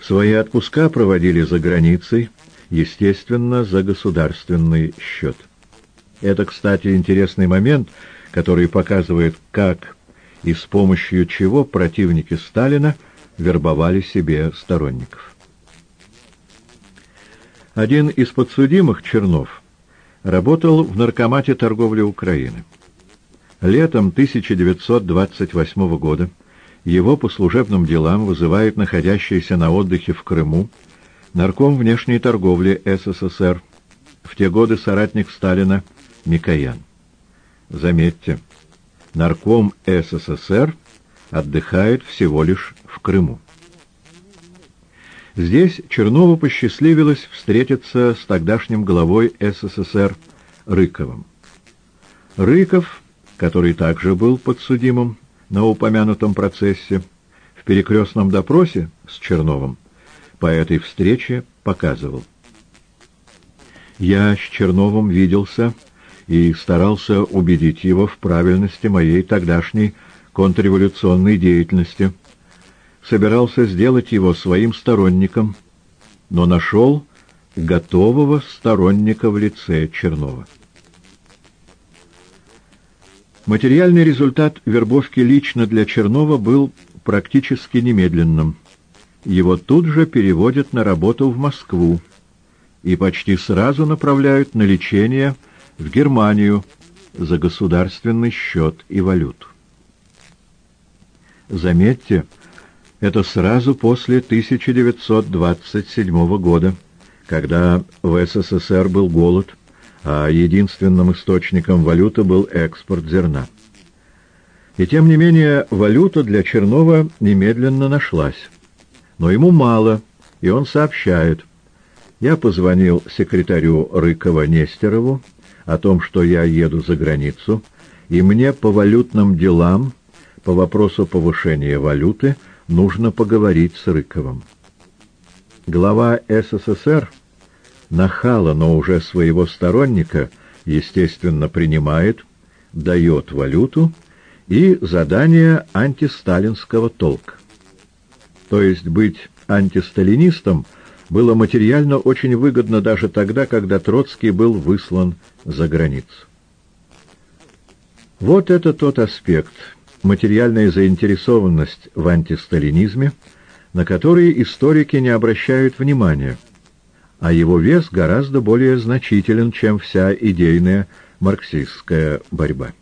свои отпуска проводили за границей, естественно, за государственный счет. Это, кстати, интересный момент, который показывает, как и с помощью чего противники Сталина вербовали себе сторонников. Один из подсудимых, Чернов, работал в Наркомате торговли Украины. Летом 1928 года его по служебным делам вызывает находящийся на отдыхе в Крыму нарком внешней торговли СССР, в те годы соратник Сталина Микоян. Заметьте, нарком СССР отдыхает всего лишь в Крыму. Здесь Чернову посчастливилось встретиться с тогдашним главой СССР Рыковым. Рыков который также был подсудимым на упомянутом процессе, в перекрестном допросе с Черновым по этой встрече показывал. Я с Черновым виделся и старался убедить его в правильности моей тогдашней контрреволюционной деятельности. Собирался сделать его своим сторонником, но нашел готового сторонника в лице Чернова. Материальный результат вербовки лично для Чернова был практически немедленным. Его тут же переводят на работу в Москву и почти сразу направляют на лечение в Германию за государственный счет и валюту. Заметьте, это сразу после 1927 года, когда в СССР был голод, а единственным источником валюты был экспорт зерна. И тем не менее валюта для Чернова немедленно нашлась. Но ему мало, и он сообщает. Я позвонил секретарю Рыкова-Нестерову о том, что я еду за границу, и мне по валютным делам, по вопросу повышения валюты, нужно поговорить с Рыковым. Глава СССР нахала, но уже своего сторонника, естественно, принимает, дает валюту и задание антисталинского толка. То есть быть антисталинистом было материально очень выгодно даже тогда, когда Троцкий был выслан за границу. Вот это тот аспект, материальная заинтересованность в антисталинизме, на который историки не обращают внимания – а его вес гораздо более значителен, чем вся идейная марксистская борьба.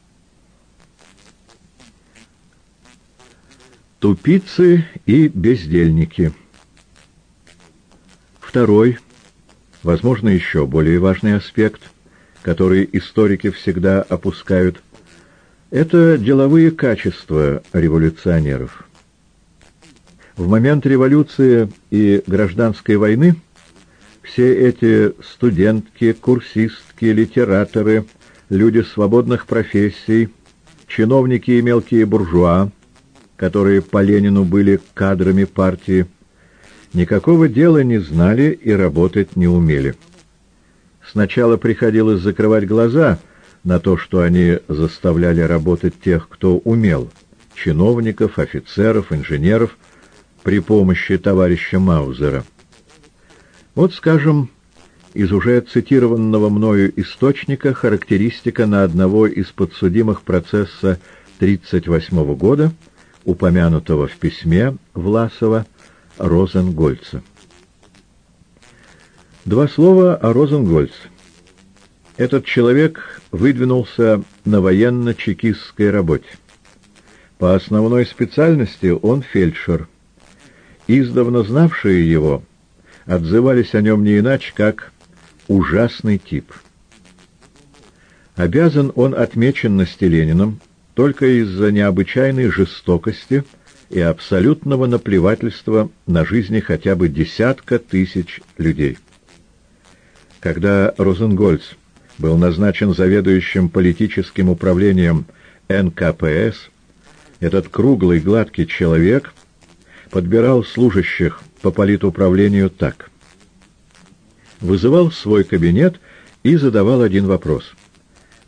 Тупицы и бездельники. Второй, возможно, еще более важный аспект, который историки всегда опускают, это деловые качества революционеров. В момент революции и гражданской войны – все эти студентки, курсистки, литераторы, люди свободных профессий, чиновники и мелкие буржуа, которые по Ленину были кадрами партии, никакого дела не знали и работать не умели. Сначала приходилось закрывать глаза на то, что они заставляли работать тех, кто умел, чиновников, офицеров, инженеров, при помощи товарища Маузера. Вот, скажем, из уже цитированного мною источника характеристика на одного из подсудимых процесса 1938 года, упомянутого в письме Власова Розенгольца. Два слова о Розенгольце. Этот человек выдвинулся на военно-чекистской работе. По основной специальности он фельдшер. Издавна знавшие его – отзывались о нем не иначе, как «ужасный тип». Обязан он отмеченности Лениным только из-за необычайной жестокости и абсолютного наплевательства на жизни хотя бы десятка тысяч людей. Когда Розенгольц был назначен заведующим политическим управлением НКПС, этот круглый гладкий человек подбирал служащих по политуправлению так. Вызывал свой кабинет и задавал один вопрос.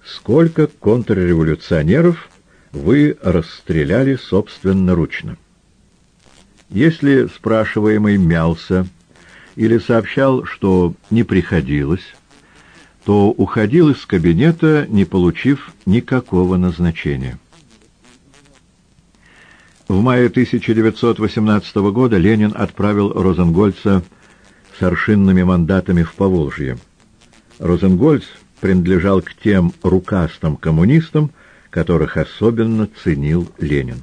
Сколько контрреволюционеров вы расстреляли собственноручно? Если спрашиваемый мялся или сообщал, что не приходилось, то уходил из кабинета, не получив никакого назначения. В мае 1918 года Ленин отправил Розенгольца с аршинными мандатами в Поволжье. Розенгольц принадлежал к тем рукастым коммунистам, которых особенно ценил Ленин.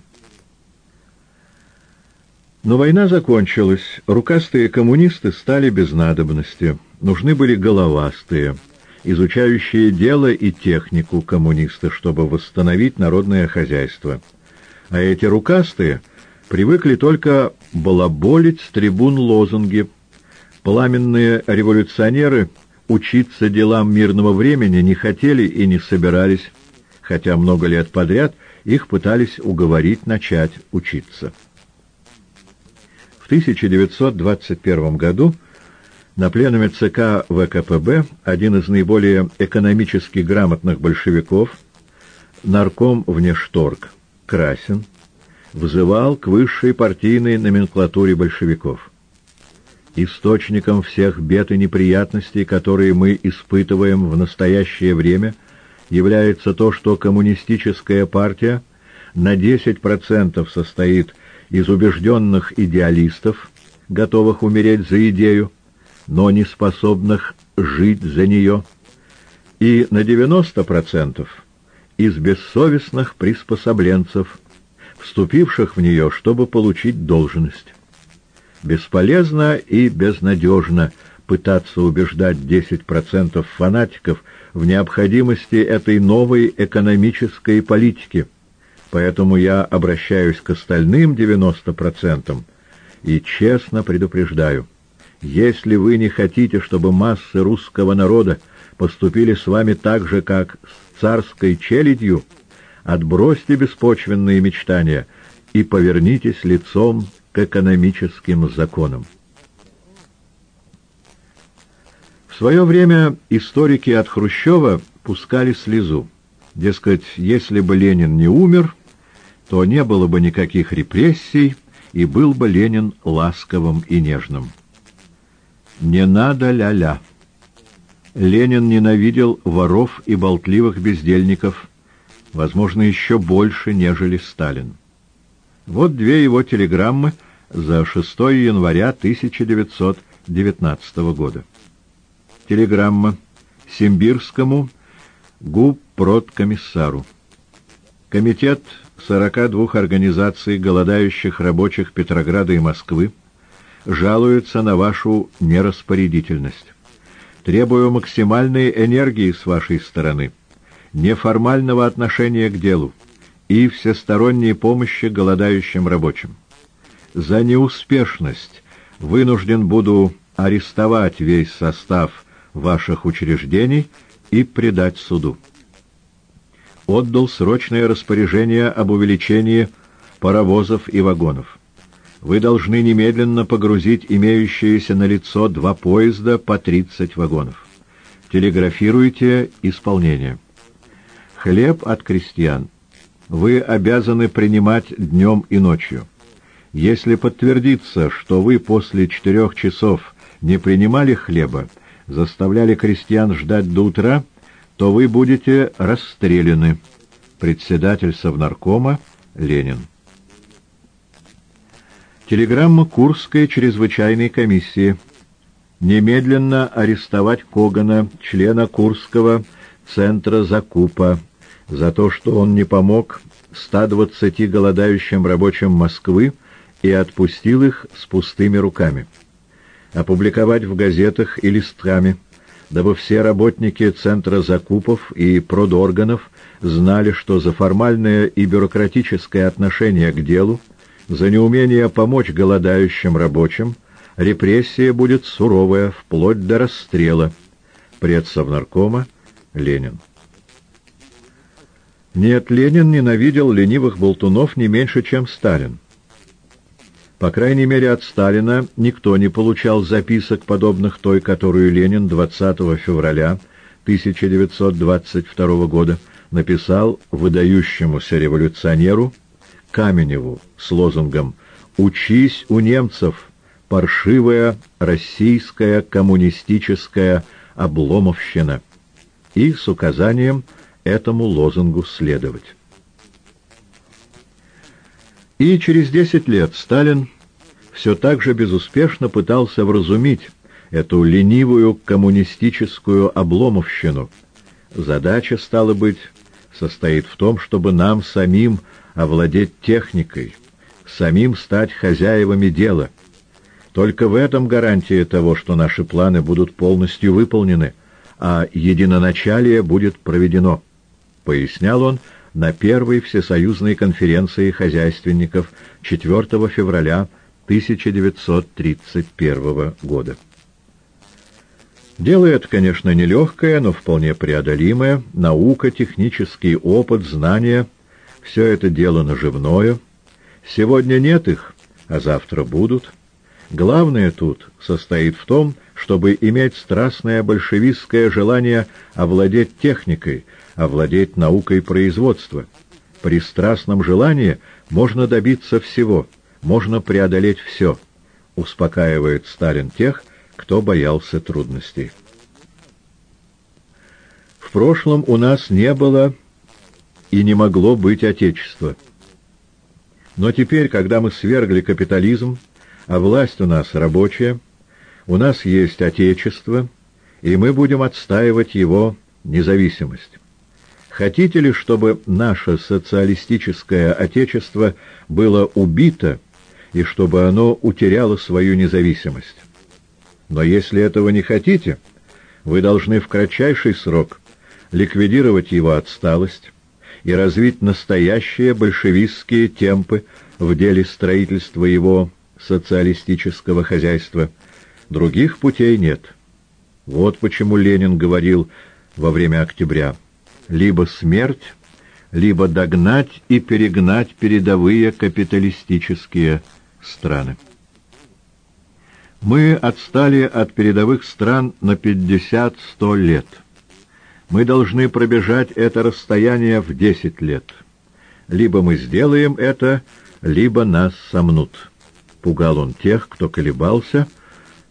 Но война закончилась, рукастые коммунисты стали без надобности, нужны были головастые, изучающие дело и технику коммунисты, чтобы восстановить народное хозяйство. А эти рукастые привыкли только балаболить с трибун лозунги. Пламенные революционеры учиться делам мирного времени не хотели и не собирались, хотя много лет подряд их пытались уговорить начать учиться. В 1921 году на пленуме ЦК ВКПБ один из наиболее экономически грамотных большевиков, нарком внешторг Красин, вызывал к высшей партийной номенклатуре большевиков. Источником всех бед и неприятностей, которые мы испытываем в настоящее время, является то, что коммунистическая партия на 10% состоит из убежденных идеалистов, готовых умереть за идею, но не способных жить за нее, и на 90% из бессовестных приспособленцев, вступивших в нее, чтобы получить должность. Бесполезно и безнадежно пытаться убеждать 10% фанатиков в необходимости этой новой экономической политики – Поэтому я обращаюсь к остальным 90% и честно предупреждаю, если вы не хотите, чтобы массы русского народа поступили с вами так же, как с царской челядью, отбросьте беспочвенные мечтания и повернитесь лицом к экономическим законам. В свое время историки от Хрущева пускали слезу. Дескать, если бы Ленин не умер, то не было бы никаких репрессий, и был бы Ленин ласковым и нежным. Не надо ля-ля. Ленин ненавидел воров и болтливых бездельников, возможно, еще больше, нежели Сталин. Вот две его телеграммы за 6 января 1919 года. Телеграмма Симбирскому губпродкомиссару. Комитет 42 организаций голодающих рабочих Петрограда и Москвы жалуются на вашу нераспорядительность. Требую максимальной энергии с вашей стороны, неформального отношения к делу и всесторонней помощи голодающим рабочим. За неуспешность вынужден буду арестовать весь состав ваших учреждений и предать суду отдал срочное распоряжение об увеличении паровозов и вагонов. Вы должны немедленно погрузить имеющиеся на лицо два поезда по 30 вагонов. Телеграфируйте исполнение. Хлеб от крестьян. Вы обязаны принимать днем и ночью. Если подтвердится, что вы после четырех часов не принимали хлеба, заставляли крестьян ждать до утра, то вы будете расстреляны. Председатель Совнаркома Ленин. Телеграмма Курской чрезвычайной комиссии. Немедленно арестовать Когана, члена Курского центра закупа, за то, что он не помог 120 голодающим рабочим Москвы и отпустил их с пустыми руками. Опубликовать в газетах и листками – дабы все работники Центра закупов и продорганов знали, что за формальное и бюрократическое отношение к делу, за неумение помочь голодающим рабочим, репрессия будет суровая, вплоть до расстрела. Предсовнаркома Ленин. Нет, Ленин ненавидел ленивых болтунов не меньше, чем Сталин. По крайней мере, от Сталина никто не получал записок, подобных той, которую Ленин 20 февраля 1922 года написал выдающемуся революционеру Каменеву с лозунгом «Учись у немцев, паршивая российская коммунистическая обломовщина» и с указанием этому лозунгу следовать. И через десять лет Сталин все так же безуспешно пытался вразумить эту ленивую коммунистическую обломовщину, Задача, стала быть, состоит в том, чтобы нам самим овладеть техникой, самим стать хозяевами дела. Только в этом гарантия того, что наши планы будут полностью выполнены, а единоначалие будет проведено, — пояснял он на первой всесоюзной конференции хозяйственников 4 февраля 1931 года. Дело это, конечно, нелегкое, но вполне преодолимое. Наука, технический опыт, знания — все это дело наживное. Сегодня нет их, а завтра будут. Главное тут состоит в том, чтобы иметь страстное большевистское желание овладеть техникой, овладеть наукой производства. При страстном желании можно добиться всего, можно преодолеть все, успокаивает Сталин тех, кто боялся трудностей. В прошлом у нас не было и не могло быть Отечества. Но теперь, когда мы свергли капитализм, а власть у нас рабочая, у нас есть Отечество, и мы будем отстаивать его независимость. Хотите ли, чтобы наше социалистическое Отечество было убито и чтобы оно утеряло свою независимость? Но если этого не хотите, вы должны в кратчайший срок ликвидировать его отсталость и развить настоящие большевистские темпы в деле строительства его социалистического хозяйства. Других путей нет. Вот почему Ленин говорил во время октября «либо смерть, либо догнать и перегнать передовые капиталистические страны». Мы отстали от передовых стран на 50-100 лет. Мы должны пробежать это расстояние в 10 лет. Либо мы сделаем это, либо нас сомнут. Пугал он тех, кто колебался,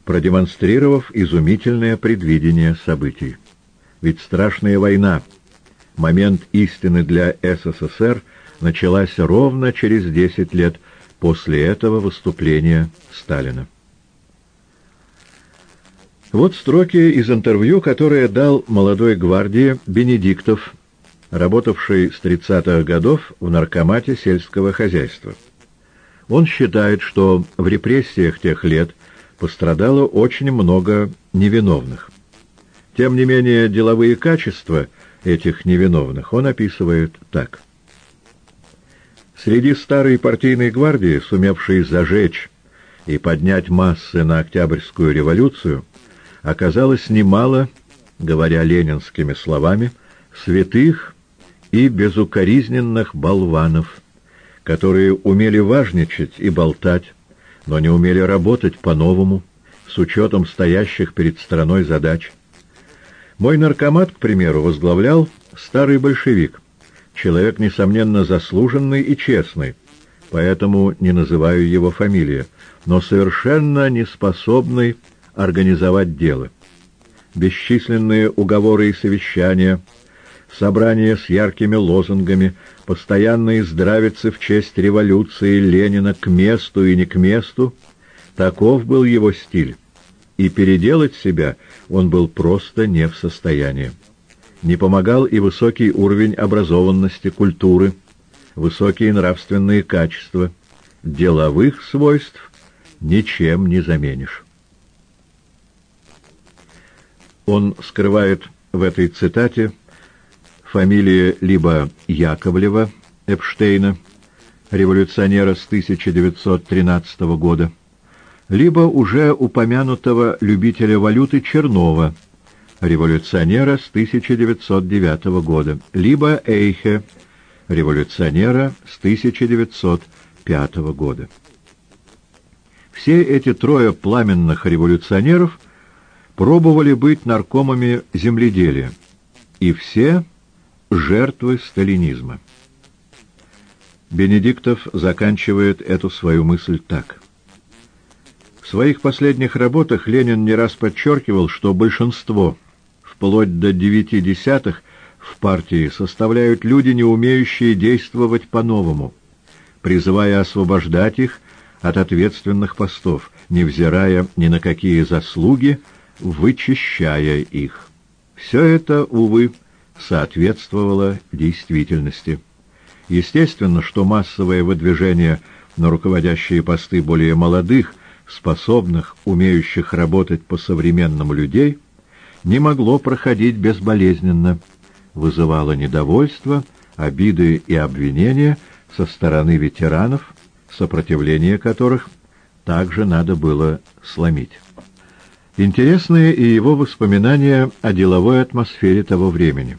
продемонстрировав изумительное предвидение событий. Ведь страшная война, момент истины для СССР, началась ровно через 10 лет после этого выступления Сталина. Вот строки из интервью, которое дал молодой гвардии Бенедиктов, работавший с 30-х годов в наркомате сельского хозяйства. Он считает, что в репрессиях тех лет пострадало очень много невиновных. Тем не менее, деловые качества этих невиновных он описывает так. Среди старой партийной гвардии, сумевшей зажечь и поднять массы на Октябрьскую революцию, оказалось немало, говоря ленинскими словами, святых и безукоризненных болванов, которые умели важничать и болтать, но не умели работать по-новому, с учетом стоящих перед страной задач. Мой наркомат, к примеру, возглавлял старый большевик, человек, несомненно, заслуженный и честный, поэтому не называю его фамилию, но совершенно неспособный организовать дело. Бесчисленные уговоры и совещания, собрания с яркими лозунгами, постоянные здравицы в честь революции Ленина к месту и не к месту — таков был его стиль, и переделать себя он был просто не в состоянии. Не помогал и высокий уровень образованности, культуры, высокие нравственные качества. Деловых свойств ничем не заменишь. Он скрывает в этой цитате фамилии либо Яковлева Эпштейна, революционера с 1913 года, либо уже упомянутого любителя валюты Чернова, революционера с 1909 года, либо Эйхе, революционера с 1905 года. Все эти трое пламенных революционеров – пробовали быть наркомами земледелия, и все жертвы сталинизма. Бенедиктов заканчивает эту свою мысль так. Своих последних работах Ленин не раз подчеркивал, что большинство, вплоть до девяти десятых, в партии составляют люди, не умеющие действовать по-новому, призывая освобождать их от ответственных постов, невзирая ни на какие заслуги, вычищая их. Все это, увы, соответствовало действительности. Естественно, что массовое выдвижение на руководящие посты более молодых, способных, умеющих работать по-современному людей, не могло проходить безболезненно, вызывало недовольство, обиды и обвинения со стороны ветеранов, сопротивление которых также надо было сломить. Интересны и его воспоминания о деловой атмосфере того времени.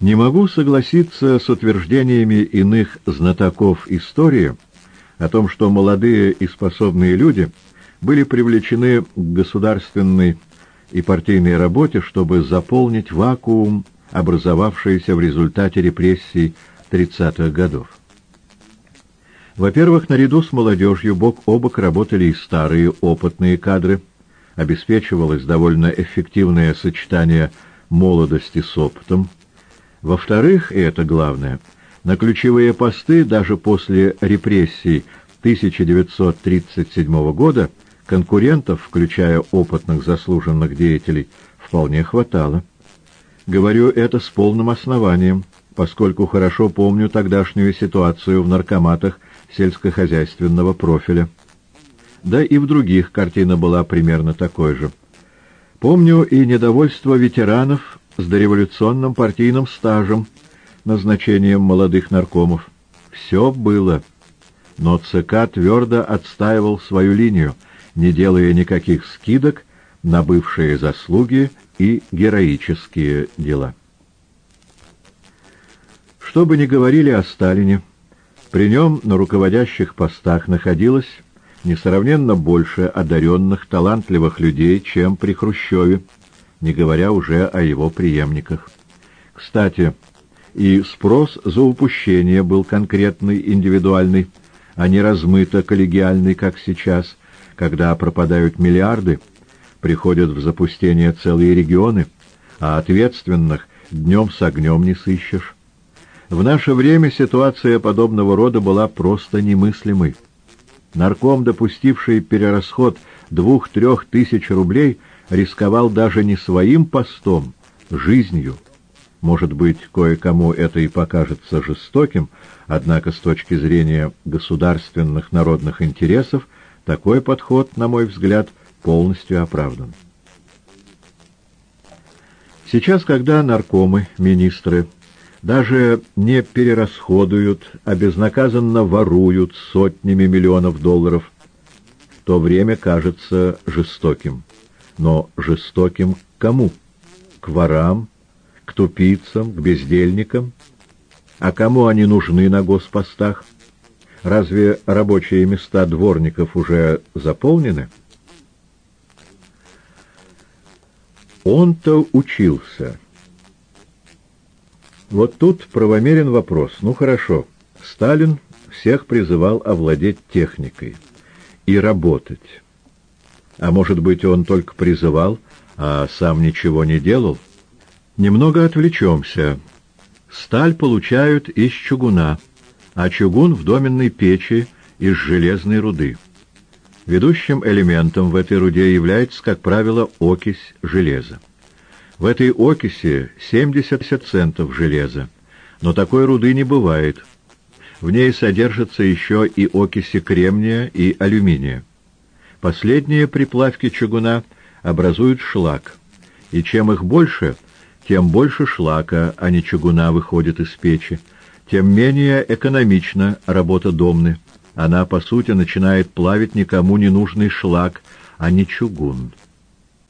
Не могу согласиться с утверждениями иных знатоков истории о том, что молодые и способные люди были привлечены к государственной и партийной работе, чтобы заполнить вакуум, образовавшийся в результате репрессий 30-х годов. Во-первых, наряду с молодежью бок о бок работали и старые опытные кадры, обеспечивалось довольно эффективное сочетание молодости с опытом. Во-вторых, и это главное, на ключевые посты даже после репрессий 1937 года конкурентов, включая опытных заслуженных деятелей, вполне хватало. Говорю это с полным основанием, поскольку хорошо помню тогдашнюю ситуацию в наркоматах сельскохозяйственного профиля. Да и в других картина была примерно такой же. Помню и недовольство ветеранов с дореволюционным партийным стажем, назначением молодых наркомов. Все было. Но ЦК твердо отстаивал свою линию, не делая никаких скидок на бывшие заслуги и героические дела. Что бы ни говорили о Сталине, при нем на руководящих постах находилось несравненно больше одаренных, талантливых людей, чем при Хрущеве, не говоря уже о его преемниках. Кстати, и спрос за упущение был конкретный, индивидуальный, а не размыто-коллегиальный, как сейчас, когда пропадают миллиарды, приходят в запустение целые регионы, а ответственных днем с огнем не сыщешь. В наше время ситуация подобного рода была просто немыслимой. Нарком, допустивший перерасход двух-трех тысяч рублей, рисковал даже не своим постом, жизнью. Может быть, кое-кому это и покажется жестоким, однако с точки зрения государственных народных интересов такой подход, на мой взгляд, полностью оправдан. Сейчас, когда наркомы, министры, даже не перерасходуют, а безнаказанно воруют сотнями миллионов долларов, то время кажется жестоким. Но жестоким кому? К ворам, к тупицам, к бездельникам? А кому они нужны на госпостах? Разве рабочие места дворников уже заполнены? Он-то учился. Вот тут правомерен вопрос. Ну хорошо, Сталин всех призывал овладеть техникой и работать. А может быть, он только призывал, а сам ничего не делал? Немного отвлечемся. Сталь получают из чугуна, а чугун в доменной печи из железной руды. Ведущим элементом в этой руде является, как правило, окись железа. В этой окиси 70 центов железа, но такой руды не бывает. В ней содержатся еще и окиси кремния и алюминия. Последние при плавке чугуна образуют шлак, и чем их больше, тем больше шлака, а не чугуна, выходит из печи, тем менее экономична работа домны. Она, по сути, начинает плавить никому не нужный шлак, а не чугун.